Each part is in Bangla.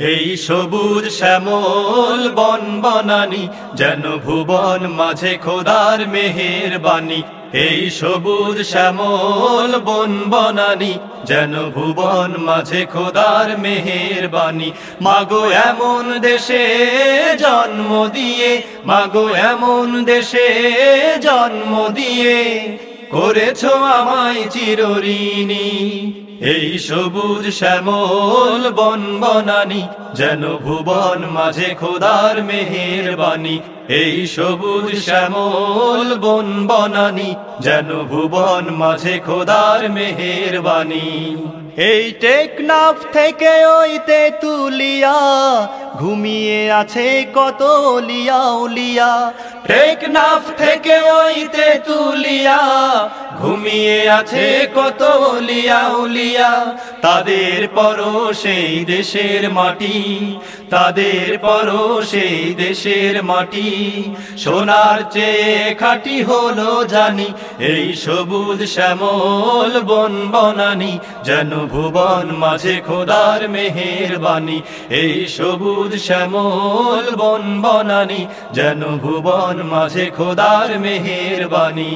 এই সবুজ শ্যামল বন বনানি, যেন ভুবন মাঝে খোদার মেহের বাণী এই সবুজ শ্যামল বন বনানি, যেন ভুবন মাঝে খোদার মেহের বাণী মাগো এমন দেশে জন্ম দিয়ে, মাগো এমন দেশে জন্ম দিয়ে, করেছ আমায় চিরঋণী। এই সবুজ শ্যামল বন বনানি যেন ভুবন মাঝে খোদার মেহের বাণী এই সবুজ শ্যামল বন বনানি যেন ভুবন মাঝে খোদার মেহের বাণী এই টেকনাফ থেকে ওই তুলিয়া ঘুমিয়ে আছে কত লিয়া উলিয়া টেকনাফ থেকে ওই তুলিয়া ঘুমিয়ে আছে কত লিয়া উলিয়া। তাদের পর সেই দেশের মাটি, তাদের পর সেই দেশের মাটি। সোনার চেয়ে খাটি হলো জানি এই সবুজ শ্যামল বন বনানি, যেন ভুবন মাঝে খোদার মেহের বাণী এই সবুজ শ্যামল বন বনানি, যেন ভুবন মাঝে খোদার মেহের বাণী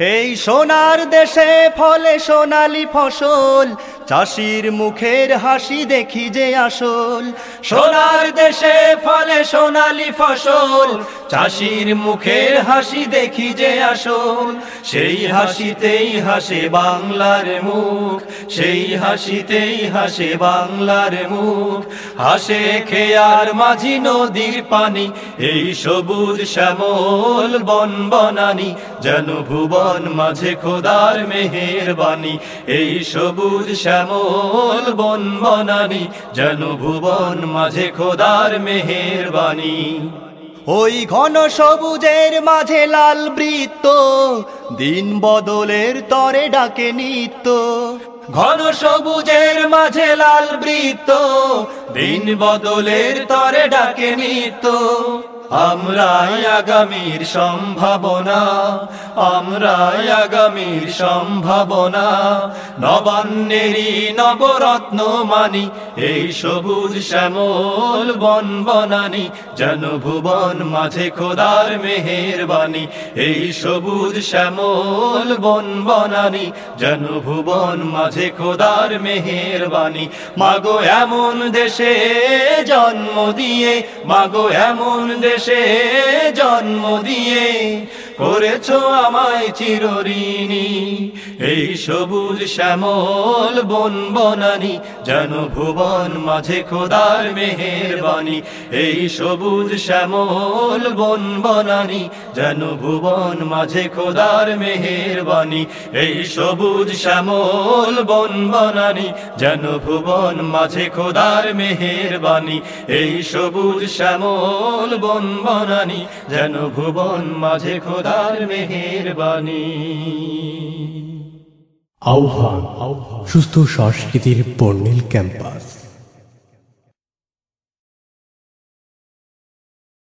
এই সোনার দেশে ফলে সোনালি ফসল, চাষির মুখের হাসি দেখি যে আসল। সোনার দেশে ফলে সোনালি ফসল, চাষির মুখের হাসি দেখি যে আসল। সেই হাসিতেই হাসে বাংলার মুখ, সেই হাসিতেই হাসে বাংলার মুখ। হাসে খেয়ার মাঝি, নদীর পানি, এই সবুজ শ্যামল বন বনানি যেন ভুবন মাঝে খোদার মেহের বাণী এই সবুজ শ্যামল বন বনানি যেন ভুবন মাঝে খোদার মেহের বাণী ওই ঘন সবুজের মাঝে লাল বৃত্ত দিন বদলের তরে ডাকে নিত্য। ঘন সবুজের মাঝে লাল বৃত্ত দিন বদলের তরে ডাকে নিত্য। আমরাই আগামীর সম্ভাবনা, আমরাই আগামীর সম্ভাবনা। নবান্নেরই নবরত্ন মানি, এই সবুজ শ্যামল বন বনানি যেন ভুবন মাঝে খোদার মেহের বাণী এই সবুজ শ্যামল বন বনানি যেন ভুবন মাঝে খোদার মেহের বাণী মাগো এমন দেশে জন্ম দিয়ে, মাগো এমন দেশে জন্ম দিয়ে করেছ আমায় চিরঋণী। এই সবুজ শ্যামল বন বনানি, যেন ভুবন মাঝে খোদার মেহের বাণী এই সবুজ শ্যামল বন বনানি, যেন ভুবন মাঝে খোদার মেহের বাণী এই সবুজ শ্যামল বন বনানি, যেন ভুবন মাঝে খোদার মেহের বাণী এই সবুজ শ্যামল বন বনানি, যেন ভুবন মাঝে খোদার মেহের মেহেরবানি। আহ্বান সুস্থ সংস্কৃতির বর্ণিল ক্যাম্পাস।